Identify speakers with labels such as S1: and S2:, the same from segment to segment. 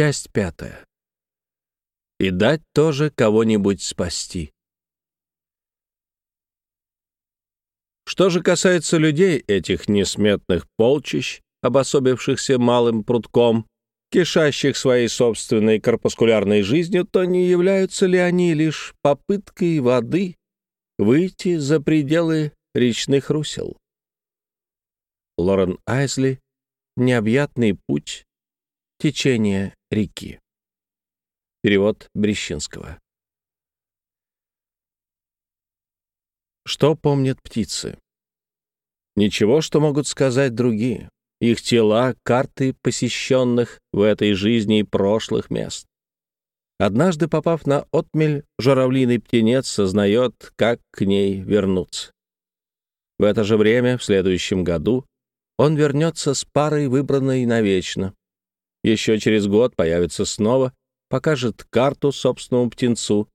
S1: Часть пятая. И дать тоже кого-нибудь спасти. Что же касается людей, этих несметных полчищ, обособившихся малым прутком, кишащих своей собственной корпускулярной жизнью, то не являются ли они лишь попыткой воды выйти за пределы речных русел? Лорен Айзли «Необъятный путь. Течение реки». Перевод Брещинского. Что помнят птицы? Ничего, что могут сказать другие их тела — карты посещенных в этой жизни и прошлых мест. Однажды, попав на отмель, журавлиный птенец сознает, как к ней вернуться. В это же время, в следующем году, он вернется с парой, выбранной навечно. Еще через год появится снова, покажет карту собственному птенцу.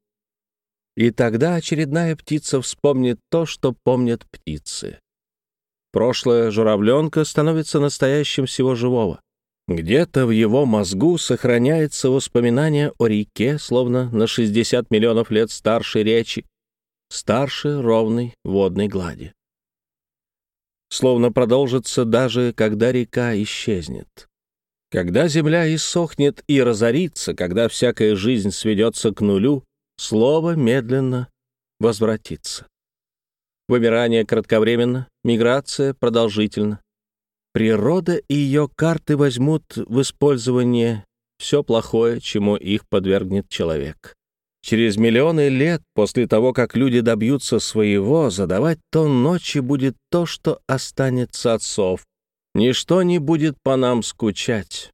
S1: И тогда очередная птица вспомнит то, что помнят птицы. Прошлое журавленка становится настоящим всего живого. Где-то в его мозгу сохраняется воспоминание о реке, словно на 60 миллионов лет старше речи, старше ровной водной глади. Словно продолжится даже, когда река исчезнет. Когда земля иссохнет и разорится, когда всякая жизнь сведется к нулю, слово медленно возвратится. Вымирание кратковременно, миграция продолжительна. Природа и ее карты возьмут в использование все плохое, чему их подвергнет человек. Через миллионы лет после того, как люди добьются своего, задавать тон ночи будет то, что останется отцов. Ничто не будет по нам скучать.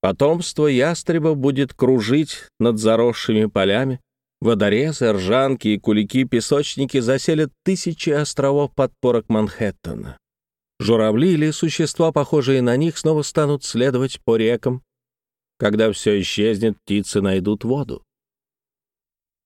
S1: Потомство ястреба будет кружить над заросшими полями, Водорезы, ржанки и кулики-песочники заселят тысячи островов подпорок Манхэттена. Журавли или существа, похожие на них, снова станут следовать по рекам. Когда все исчезнет, птицы найдут воду.